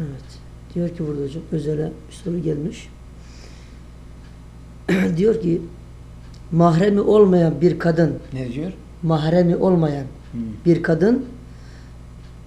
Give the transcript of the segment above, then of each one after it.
Evet. Diyor ki burada hocam özele bir soru gelmiş. diyor ki mahremi olmayan bir kadın Ne diyor? mahremi olmayan Hmm. bir kadın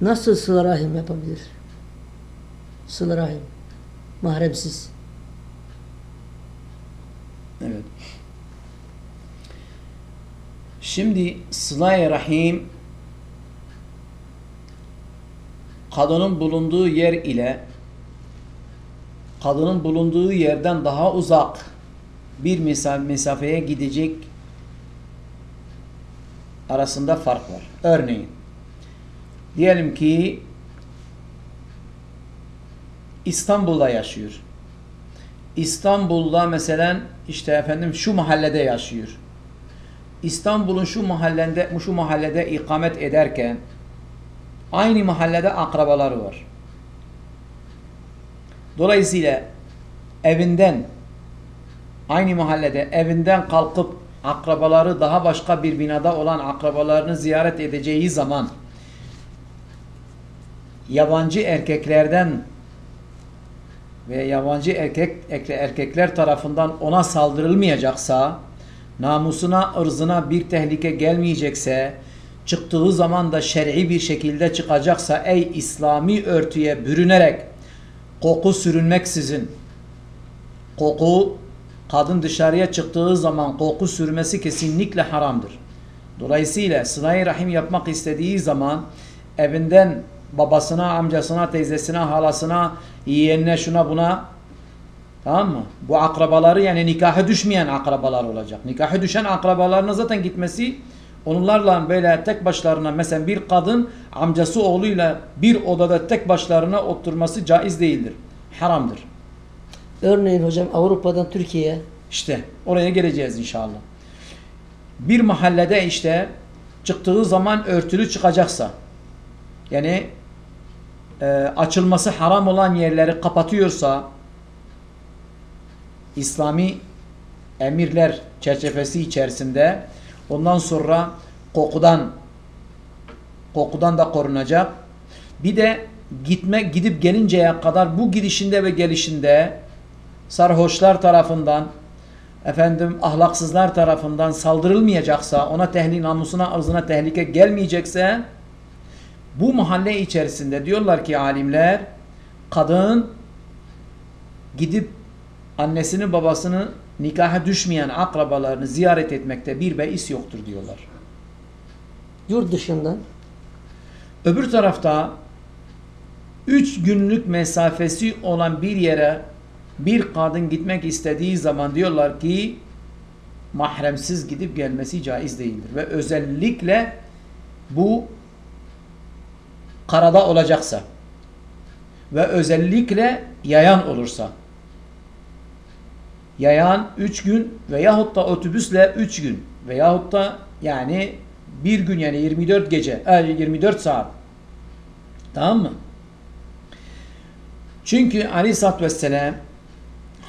nasıl sıla rahim yapabilir? Sıla rahim. Mahremsiz. Evet. Şimdi sıla rahim kadının bulunduğu yer ile kadının bulunduğu yerden daha uzak bir mesa- mesafeye gidecek arasında fark var. Örneğin diyelim ki İstanbul'da yaşıyor. İstanbul'da mesela işte efendim şu mahallede yaşıyor. İstanbul'un şu mahallede şu mahallede ikamet ederken aynı mahallede akrabaları var. Dolayısıyla evinden aynı mahallede evinden kalkıp akrabaları daha başka bir binada olan akrabalarını ziyaret edeceği zaman yabancı erkeklerden ve yabancı erkek erkekler tarafından ona saldırılmayacaksa, namusuna, ırzına bir tehlike gelmeyecekse, çıktığı zaman da şer'i bir şekilde çıkacaksa ey İslami örtüye bürünerek koku sürünmeksizin koku kadın dışarıya çıktığı zaman koku sürmesi kesinlikle haramdır. Dolayısıyla sıla rahim yapmak istediği zaman evinden babasına, amcasına, teyzesine, halasına, yeğenine, şuna buna tamam mı? Bu akrabaları yani nikaha düşmeyen akrabalar olacak. Nikaha düşen akrabalarına zaten gitmesi onlarla böyle tek başlarına mesela bir kadın amcası oğluyla bir odada tek başlarına oturması caiz değildir. Haramdır. Örneğin hocam Avrupa'dan Türkiye'ye İşte oraya geleceğiz inşallah. Bir mahallede işte çıktığı zaman örtülü çıkacaksa yani e, açılması haram olan yerleri kapatıyorsa İslami emirler çerçevesi içerisinde ondan sonra kokudan kokudan da korunacak. Bir de gitme gidip gelinceye kadar bu gidişinde ve gelişinde sarhoşlar tarafından efendim ahlaksızlar tarafından saldırılmayacaksa ona tehli namusuna arzına tehlike gelmeyecekse bu mahalle içerisinde diyorlar ki alimler kadın gidip annesini babasını nikaha düşmeyen akrabalarını ziyaret etmekte bir beis yoktur diyorlar. yurt dışından Öbür tarafta 3 günlük mesafesi olan bir yere bir kadın gitmek istediği zaman diyorlar ki mahremsiz gidip gelmesi caiz değildir. Ve özellikle bu karada olacaksa ve özellikle yayan olursa yayan 3 gün veyahut da otobüsle 3 gün veyahut da yani bir gün yani 24 gece e, 24 saat tamam mı? Çünkü aleyhissalatü vesselam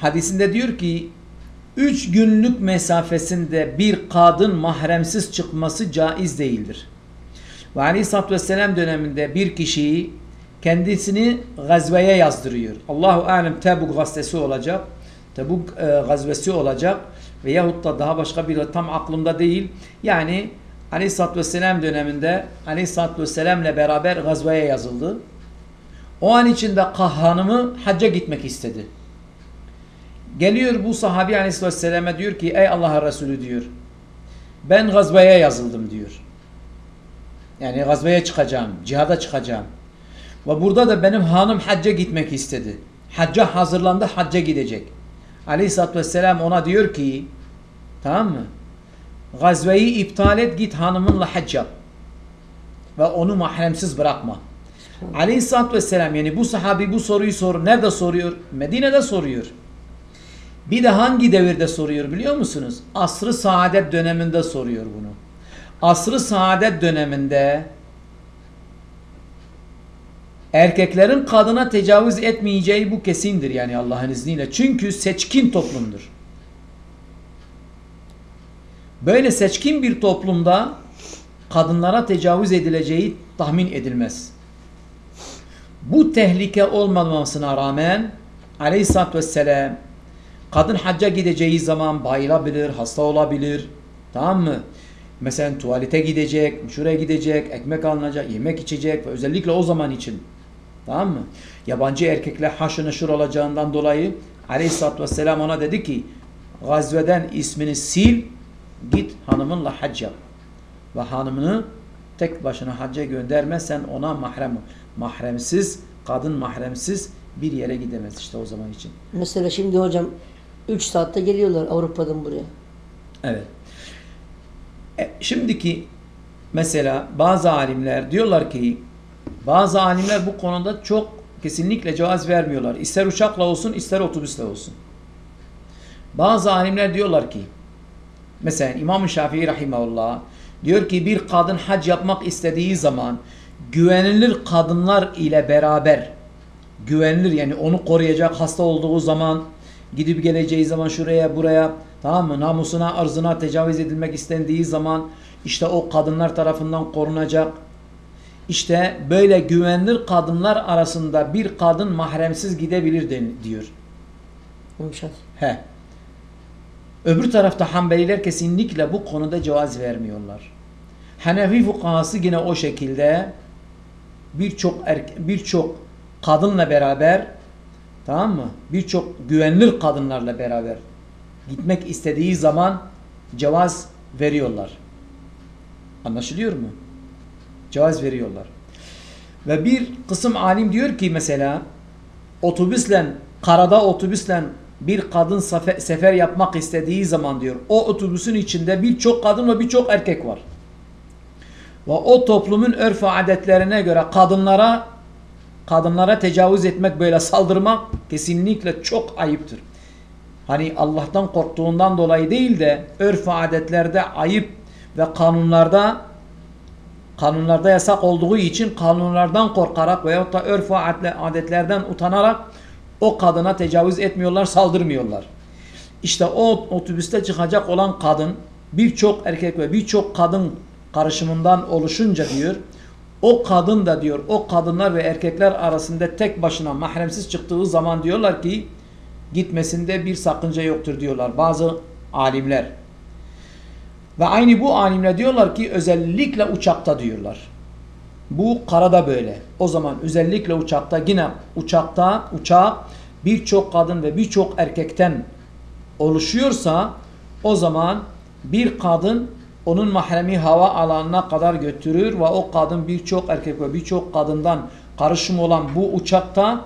hadisinde diyor ki 3 günlük mesafesinde bir kadın mahremsiz çıkması caiz değildir. Ve aleyhissalatü vesselam döneminde bir kişiyi kendisini gazveye yazdırıyor. Allahu alem Tebuk gazvesi olacak. Tebuk e, gazvesi olacak. Veyahut da daha başka bir tam aklımda değil. Yani aleyhissalatü vesselam döneminde aleyhissalatü vesselamla beraber gazveye yazıldı. O an içinde hanımı hacca gitmek istedi. Geliyor bu sahabi aleyhissalatü vesselam'a diyor ki ey Allah Resulü diyor. Ben gazveye yazıldım diyor. Yani gazveye çıkacağım, cihada çıkacağım. Ve burada da benim hanım hacca gitmek istedi. Hacca hazırlandı, hacca gidecek. Aleyhisselatü Vesselam ona diyor ki, tamam mı? Gazveyi iptal et, git hanımınla hac. Ve onu mahremsiz bırakma. Aleyhisselatü Vesselam yani bu sahabi bu soruyu soruyor. Nerede soruyor? Medine'de soruyor. Bir de hangi devirde soruyor biliyor musunuz? Asr-ı saadet döneminde soruyor bunu. Asr-ı saadet döneminde erkeklerin kadına tecavüz etmeyeceği bu kesindir yani Allah'ın izniyle. Çünkü seçkin toplumdur. Böyle seçkin bir toplumda kadınlara tecavüz edileceği tahmin edilmez. Bu tehlike olmamasına rağmen aleyhissalatü vesselam kadın hacca gideceği zaman bayılabilir, hasta olabilir. Tamam mı? Mesela tuvalete gidecek, şuraya gidecek, ekmek alınacak, yemek içecek ve özellikle o zaman için. Tamam mı? Yabancı erkekle haşır neşir olacağından dolayı aleyhissalatü vesselam ona dedi ki gazveden ismini sil, git hanımınla hac yap. Ve hanımını tek başına hacca göndermezsen ona mahrem. Mahremsiz, kadın mahremsiz bir yere gidemez işte o zaman için. Mesela şimdi hocam 3 saatte geliyorlar Avrupa'dan buraya. Evet. E, şimdiki mesela bazı alimler diyorlar ki bazı alimler bu konuda çok kesinlikle cevaz vermiyorlar. İster uçakla olsun ister otobüsle olsun. Bazı alimler diyorlar ki mesela İmam Şafii rahimahullah diyor ki bir kadın hac yapmak istediği zaman güvenilir kadınlar ile beraber güvenilir yani onu koruyacak hasta olduğu zaman gidip geleceği zaman şuraya buraya tamam mı namusuna arzına tecavüz edilmek istendiği zaman işte o kadınlar tarafından korunacak. İşte böyle güvenilir kadınlar arasında bir kadın mahremsiz gidebilir diyor. Şafii. He. Öbür tarafta Hanbeliler kesinlikle bu konuda cevaz vermiyorlar. Hanefi fukahası yine o şekilde birçok birçok kadınla beraber tamam mı? Birçok güvenilir kadınlarla beraber gitmek istediği zaman cevaz veriyorlar. Anlaşılıyor mu? Cevaz veriyorlar. Ve bir kısım alim diyor ki mesela otobüsle karada otobüsle bir kadın sefer, yapmak istediği zaman diyor o otobüsün içinde birçok kadın ve birçok erkek var. Ve o toplumun örf adetlerine göre kadınlara kadınlara tecavüz etmek böyle saldırmak kesinlikle çok ayıptır. Hani Allah'tan korktuğundan dolayı değil de örf adetlerde ayıp ve kanunlarda kanunlarda yasak olduğu için kanunlardan korkarak veyahut da örf ve adetlerden utanarak o kadına tecavüz etmiyorlar, saldırmıyorlar. İşte o otobüste çıkacak olan kadın birçok erkek ve birçok kadın karışımından oluşunca diyor o kadın da diyor o kadınlar ve erkekler arasında tek başına mahremsiz çıktığı zaman diyorlar ki gitmesinde bir sakınca yoktur diyorlar bazı alimler. Ve aynı bu alimler diyorlar ki özellikle uçakta diyorlar. Bu karada böyle. O zaman özellikle uçakta yine uçakta uçak birçok kadın ve birçok erkekten oluşuyorsa o zaman bir kadın onun mahremi hava alanına kadar götürür ve o kadın birçok erkek ve birçok kadından karışım olan bu uçakta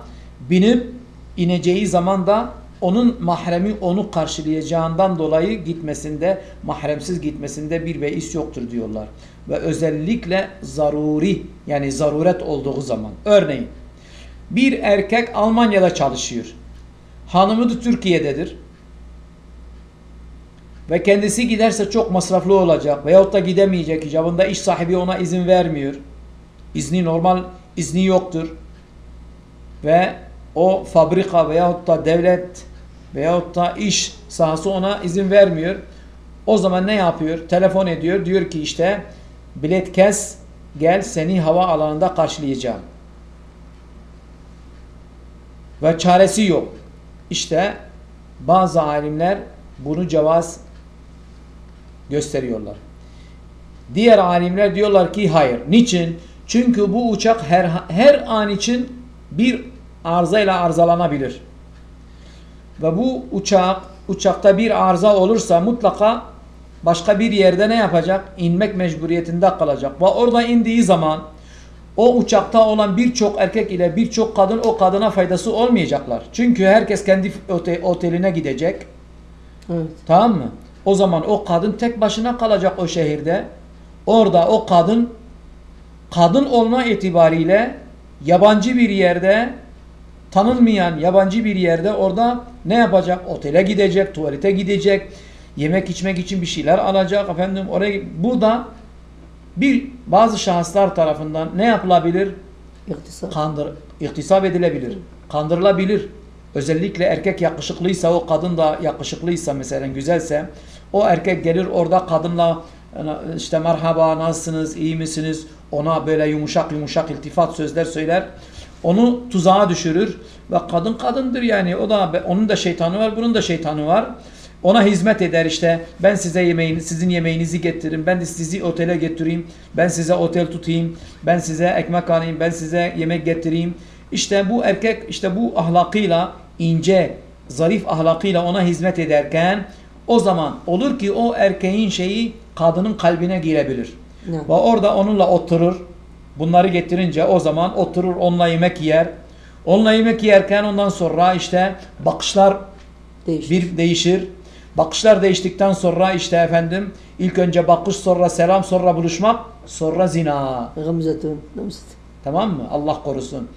binip ineceği zaman da onun mahremi onu karşılayacağından dolayı gitmesinde, mahremsiz gitmesinde bir beis yoktur diyorlar. Ve özellikle zaruri yani zaruret olduğu zaman. Örneğin bir erkek Almanya'da çalışıyor. Hanımı da Türkiye'dedir. Ve kendisi giderse çok masraflı olacak veyahut da gidemeyecek. icabında iş sahibi ona izin vermiyor. İzni normal izni yoktur. Ve o fabrika veyahut da devlet veyahut da iş sahası ona izin vermiyor. O zaman ne yapıyor? Telefon ediyor. Diyor ki işte bilet kes gel seni hava alanında karşılayacağım. Ve çaresi yok. İşte bazı alimler bunu cevaz gösteriyorlar. Diğer alimler diyorlar ki hayır. Niçin? Çünkü bu uçak her, her an için bir arızayla arızalanabilir. Ve bu uçak uçakta bir arıza olursa mutlaka başka bir yerde ne yapacak? İnmek mecburiyetinde kalacak. Ve orada indiği zaman o uçakta olan birçok erkek ile birçok kadın o kadına faydası olmayacaklar. Çünkü herkes kendi oteline gidecek. Evet. Tamam mı? O zaman o kadın tek başına kalacak o şehirde. Orada o kadın kadın olma itibariyle yabancı bir yerde tanınmayan yabancı bir yerde orada ne yapacak? Otele gidecek, tuvalete gidecek, yemek içmek için bir şeyler alacak. Efendim oraya burada bir bazı şahıslar tarafından ne yapılabilir? İktisat. Kandır, iktisap edilebilir. Kandırılabilir. Özellikle erkek yakışıklıysa o kadın da yakışıklıysa mesela güzelse o erkek gelir orada kadınla işte merhaba nasılsınız iyi misiniz ona böyle yumuşak yumuşak iltifat sözler söyler. Onu tuzağa düşürür ve kadın kadındır yani. O da onun da şeytanı var bunun da şeytanı var. Ona hizmet eder işte. Ben size yemeğini sizin yemeğinizi getiririm. Ben de sizi otele getireyim ben size otel tutayım. Ben size ekmek alayım. Ben size yemek getireyim. İşte bu erkek işte bu ahlakıyla ince zarif ahlakıyla ona hizmet ederken o zaman olur ki o erkeğin şeyi kadının kalbine girebilir. Ne? Ve orada onunla oturur. Bunları getirince o zaman oturur onunla yemek yer. Onunla yemek yerken ondan sonra işte bakışlar Değişti. bir değişir. Bakışlar değiştikten sonra işte efendim ilk önce bakış sonra selam sonra buluşmak sonra zina. Tamam mı? Allah korusun.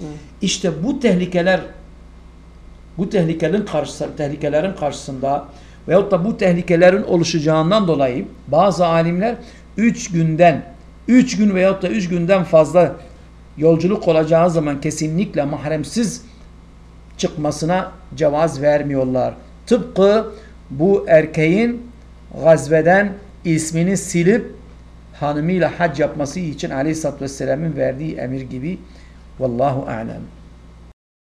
İşte bu tehlikeler bu tehlikelerin karşısında, tehlikelerin karşısında veyahut da bu tehlikelerin oluşacağından dolayı bazı alimler 3 günden 3 gün veyahut da 3 günden fazla yolculuk olacağı zaman kesinlikle mahremsiz çıkmasına cevaz vermiyorlar. Tıpkı bu erkeğin gazveden ismini silip hanımıyla hac yapması için aleyhissalatü vesselam'ın verdiği emir gibi. Vallahu alem.